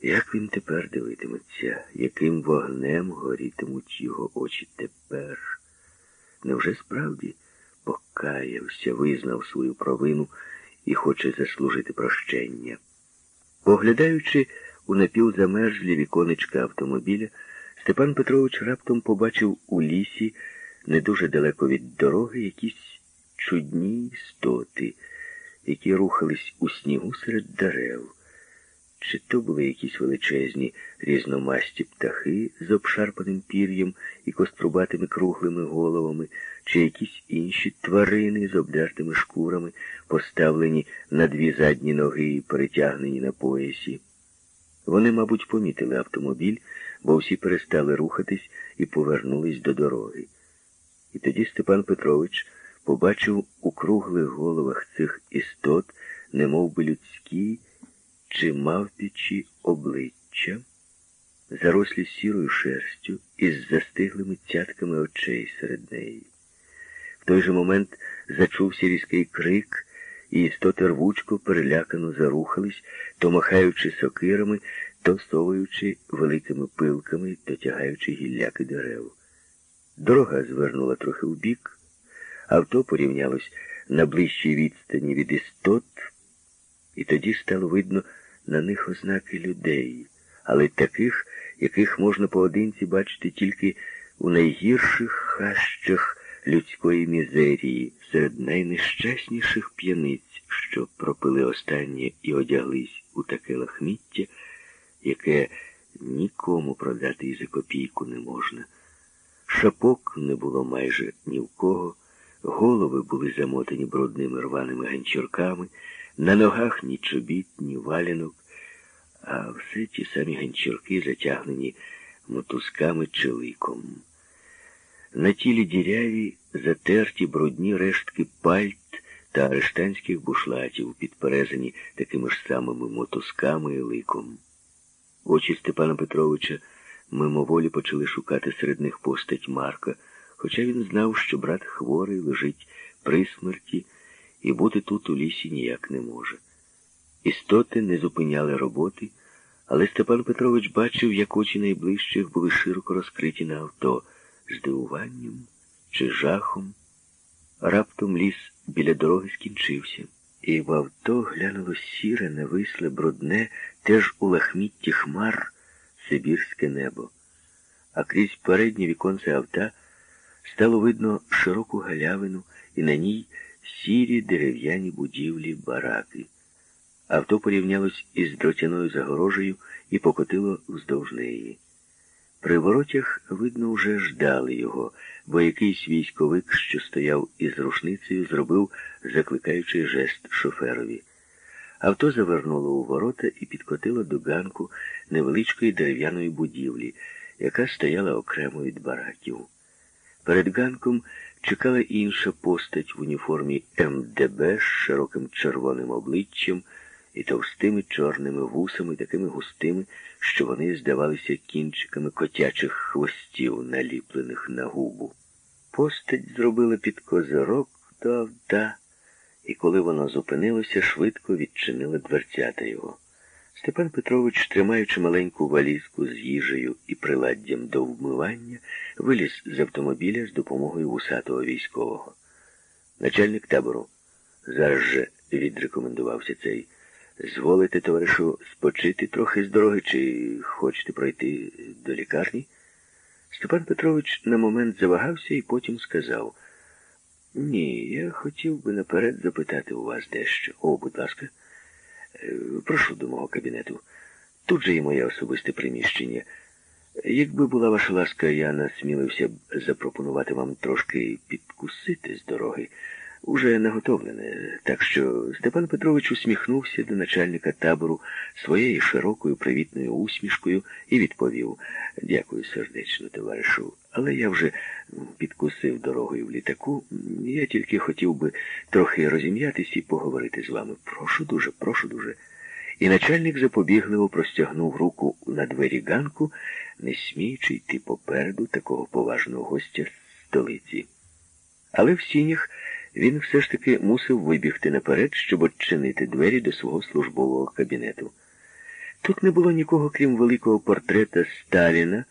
Як він тепер дивитиметься, яким вогнем горітимуть його очі тепер? Невже справді покаявся, визнав свою провину і хоче заслужити прощення? Поглядаючи у напівзамерзлі віконечка автомобіля, Степан Петрович раптом побачив у лісі, не дуже далеко від дороги, якісь чудні істоти, які рухались у снігу серед дерев. Чи то були якісь величезні різномасті птахи з обшарпаним пір'ям і кострубатими круглими головами, чи якісь інші тварини з обдертими шкурами, поставлені на дві задні ноги і перетягнені на поясі. Вони, мабуть, помітили автомобіль, бо всі перестали рухатись і повернулись до дороги. І тоді Степан Петрович побачив у круглих головах цих істот, немов би людські чи мавпічі обличчя, зарослі сірою шерстю із застиглими цятками очей серед неї. В той же момент зачувся різкий крик, і істоти рвучко перелякано зарухались, то махаючи сокирами, то совуючи великими пилками, то тягаючи гілляки дерев. Дорога звернула трохи вбік, авто порівнялось на ближчій відстані від істот, і тоді стало видно на них ознаки людей, але таких, яких можна поодинці бачити тільки у найгірших хащах людської мізерії, серед найнещасніших п'яниць, що пропили останнє і одяглись у таке лахміття, яке нікому продати і за копійку не можна. Шапок не було майже ні в кого, голови були замотані брудними рваними ганчірками, на ногах ні чобіт, ні валянок, а все ті самі ганчірки затягнені мотузками чи ликом. На тілі діряві затерті брудні рештки пальт та арештанських бушлатів, підперезані такими ж самими мотузками і ликом. Очі Степана Петровича мимоволі почали шукати серед них постать Марка, хоча він знав, що брат хворий лежить при смерті і бути тут у лісі ніяк не може. Істоти не зупиняли роботи, але Степан Петрович бачив, як очі найближчих були широко розкриті на авто здивуванням чи жахом. Раптом ліс біля дороги скінчився, і в авто глянуло сіре, невисле, брудне, теж у лахмітті хмар Сибірське небо. А крізь переднє віконце авто стало видно широку галявину і на ній сірі дерев'яні будівлі бараки. Авто порівнялось із дротяною загорожею і покотило вздовж неї. При воротях, видно, вже ждали його, бо якийсь військовик, що стояв із рушницею, зробив закликаючий жест шоферові. Авто завернуло у ворота і підкотило до ганку невеличкої дерев'яної будівлі, яка стояла окремо від бараків. Перед ганком чекала інша постать в уніформі МДБ з широким червоним обличчям і товстими чорними вусами, такими густими, що вони здавалися кінчиками котячих хвостів, наліплених на губу. Постать зробила під козирок до авта, і коли воно зупинилося, швидко відчинила дверцята його. Степан Петрович, тримаючи маленьку валізку з їжею і приладдям до вмивання, виліз з автомобіля з допомогою вусатого військового. Начальник табору зараз же відрекомендувався цей. Зволите, товаришу, спочити трохи з дороги, чи хочете пройти до лікарні? Степан Петрович на момент завагався і потім сказав. Ні, я хотів би наперед запитати у вас дещо. О, будь ласка, прошу до мого кабінету. Тут же і моє особисте приміщення. Якби була ваша ласка, я насмілився б запропонувати вам трошки підкусити з дороги уже наготовлене, так що Степан Петрович усміхнувся до начальника табору своєю широкою привітною усмішкою і відповів Дякую сердечно, товаришу, але я вже підкусив дорогою в літаку. Я тільки хотів би трохи розім'ятись і поговорити з вами. Прошу дуже, прошу дуже. І начальник запобігливо простягнув руку на двері ганку, не сміючи йти попереду такого поважного гостя з столиці. Але в сінях він все ж таки мусив вибігти наперед, щоб odчинити двері до свого службового кабінету. Тут не було нікого, крім великого портрета Сталіна